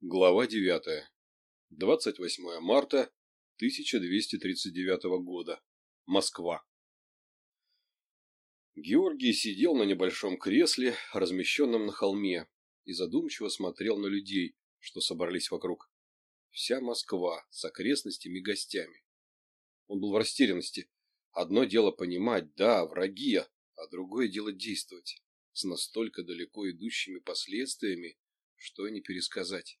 Глава 9. 28 марта 1239 года. Москва. Георгий сидел на небольшом кресле, размещенном на холме, и задумчиво смотрел на людей, что собрались вокруг. Вся Москва с окрестностями и гостями. Он был в растерянности. Одно дело понимать, да, враги, а другое дело действовать, с настолько далеко идущими последствиями, что и не пересказать.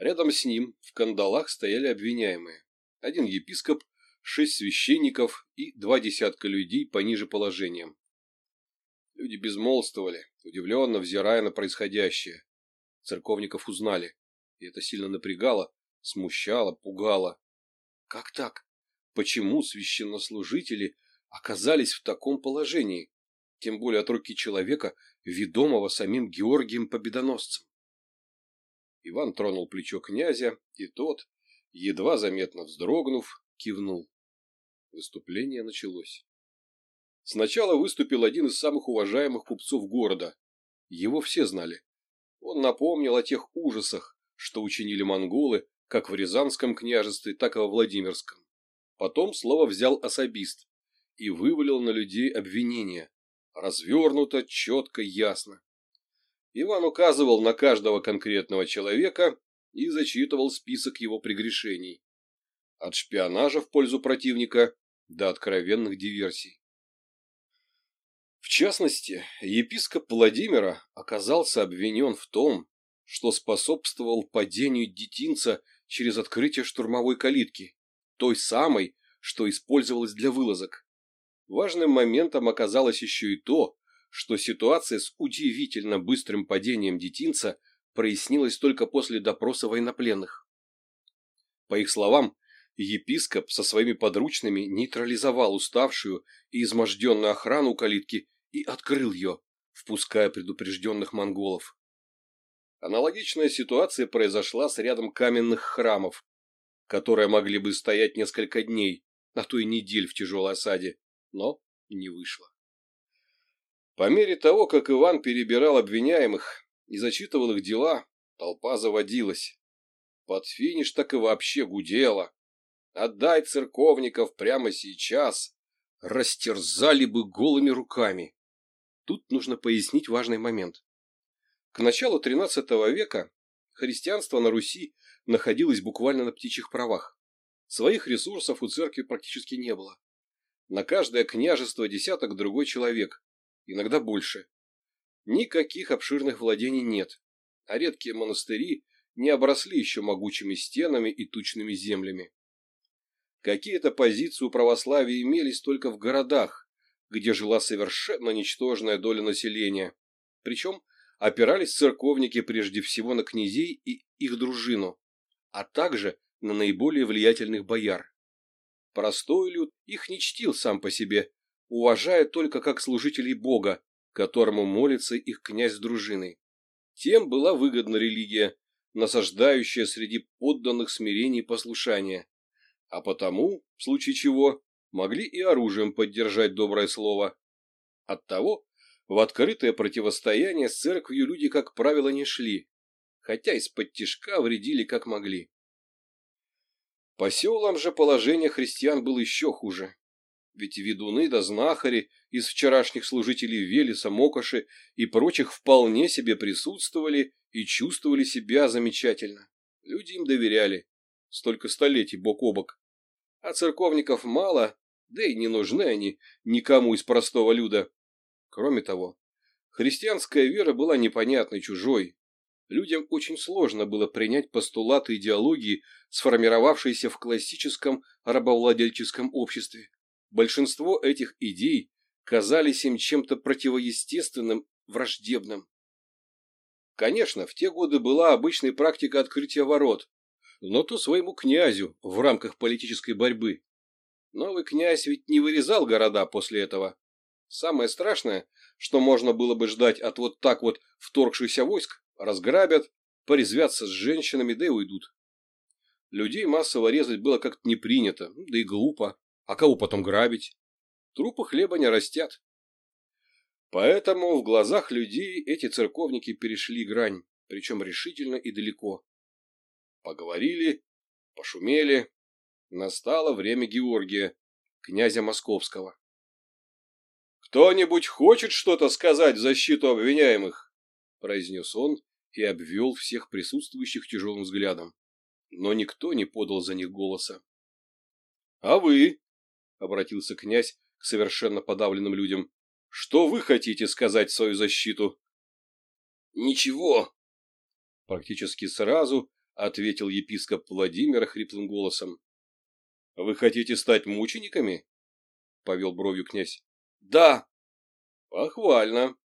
Рядом с ним в кандалах стояли обвиняемые. Один епископ, шесть священников и два десятка людей пониже положением. Люди безмолвствовали, удивленно взирая на происходящее. Церковников узнали, и это сильно напрягало, смущало, пугало. Как так? Почему священнослужители оказались в таком положении, тем более от руки человека, ведомого самим Георгием Победоносцем? Иван тронул плечо князя, и тот, едва заметно вздрогнув, кивнул. Выступление началось. Сначала выступил один из самых уважаемых купцов города. Его все знали. Он напомнил о тех ужасах, что учинили монголы как в Рязанском княжестве, так и во Владимирском. Потом слово взял особист и вывалил на людей обвинения. Развернуто, четко, ясно. Иван указывал на каждого конкретного человека и зачитывал список его прегрешений. От шпионажа в пользу противника до откровенных диверсий. В частности, епископ Владимира оказался обвинен в том, что способствовал падению детинца через открытие штурмовой калитки, той самой, что использовалась для вылазок. Важным моментом оказалось еще и то, что ситуация с удивительно быстрым падением детинца прояснилась только после допроса военнопленных. По их словам, епископ со своими подручными нейтрализовал уставшую и изможденную охрану калитки и открыл ее, впуская предупрежденных монголов. Аналогичная ситуация произошла с рядом каменных храмов, которые могли бы стоять несколько дней, а то и недель в тяжелой осаде, но не вышло. По мере того, как Иван перебирал обвиняемых и зачитывал их дела, толпа заводилась. Под финиш так и вообще гудела. Отдай церковников прямо сейчас. Растерзали бы голыми руками. Тут нужно пояснить важный момент. К началу XIII века христианство на Руси находилось буквально на птичьих правах. Своих ресурсов у церкви практически не было. На каждое княжество десяток другой человек, иногда больше. Никаких обширных владений нет, а редкие монастыри не обросли еще могучими стенами и тучными землями. Какие-то позиции у православия имелись только в городах, где жила совершенно ничтожная доля населения, причем опирались церковники прежде всего на князей и их дружину, а также на наиболее влиятельных бояр. Простой люд их не чтил сам по себе, уважая только как служителей Бога, которому молится их князь с дружиной. Тем была выгодна религия, насаждающая среди подданных смирений и послушания. А потому, в случае чего, могли и оружием поддержать доброе слово. Оттого в открытое противостояние с церковью люди, как правило, не шли, хотя из-под тишка вредили как могли. По селам же положение христиан было еще хуже ведь ведуны да знахари из вчерашних служителей Велеса, Мокоши и прочих вполне себе присутствовали и чувствовали себя замечательно. Люди им доверяли. Столько столетий бок о бок. А церковников мало, да и не нужны они никому из простого люда. Кроме того, христианская вера была непонятной чужой. Людям очень сложно было принять постулаты идеологии, сформировавшиеся в классическом рабовладельческом обществе. Большинство этих идей казались им чем-то противоестественным, враждебным. Конечно, в те годы была обычной практика открытия ворот, но то своему князю в рамках политической борьбы. Новый князь ведь не вырезал города после этого. Самое страшное, что можно было бы ждать от вот так вот вторгшихся войск, разграбят, порезвятся с женщинами, да и уйдут. Людей массово резать было как-то не принято, да и глупо. А кого потом грабить? Трупы хлеба не растят. Поэтому в глазах людей эти церковники перешли грань, причем решительно и далеко. Поговорили, пошумели. Настало время Георгия, князя Московского. «Кто-нибудь хочет что-то сказать в защиту обвиняемых?» – произнес он и обвел всех присутствующих тяжелым взглядом. Но никто не подал за них голоса. «А вы?» обратился князь к совершенно подавленным людям. Что вы хотите сказать в свою защиту? Ничего. Практически сразу ответил епископ Владимир хриплым голосом. Вы хотите стать мучениками? Повел бровью князь. Да. Похвально.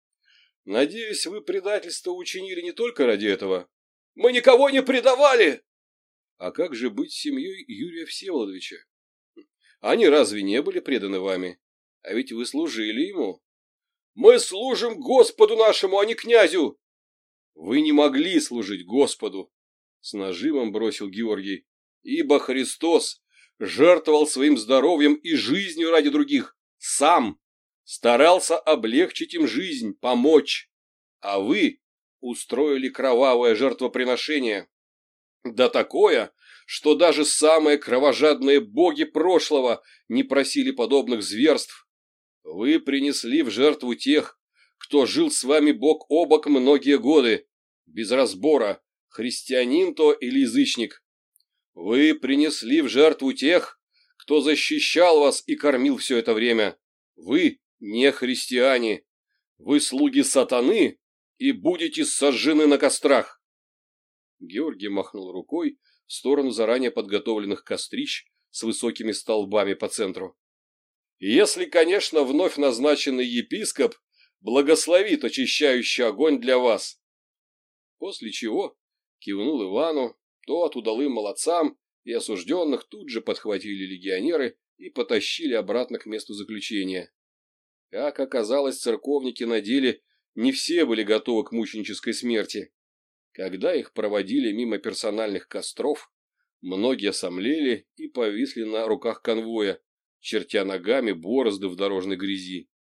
Надеюсь, вы предательство учинили не только ради этого. Мы никого не предавали! А как же быть семьей Юрия Всеволодовича? Они разве не были преданы вами? А ведь вы служили ему. Мы служим Господу нашему, а не князю! Вы не могли служить Господу, с нажимом бросил Георгий, ибо Христос жертвовал своим здоровьем и жизнью ради других, сам, старался облегчить им жизнь, помочь, а вы устроили кровавое жертвоприношение. Да такое, что даже самые кровожадные боги прошлого не просили подобных зверств. Вы принесли в жертву тех, кто жил с вами бок о бок многие годы, без разбора, христианин то или язычник. Вы принесли в жертву тех, кто защищал вас и кормил все это время. Вы не христиане. Вы слуги сатаны и будете сожжены на кострах. Георгий махнул рукой, в сторону заранее подготовленных кострищ с высокими столбами по центру. Если, конечно, вновь назначенный епископ благословит очищающий огонь для вас. После чего кивнул Ивану, тот удалым молодцам и осужденных тут же подхватили легионеры и потащили обратно к месту заключения. Как оказалось, церковники на деле не все были готовы к мученической смерти. Когда их проводили мимо персональных костров, многие сомлели и повисли на руках конвоя, чертя ногами борозды в дорожной грязи.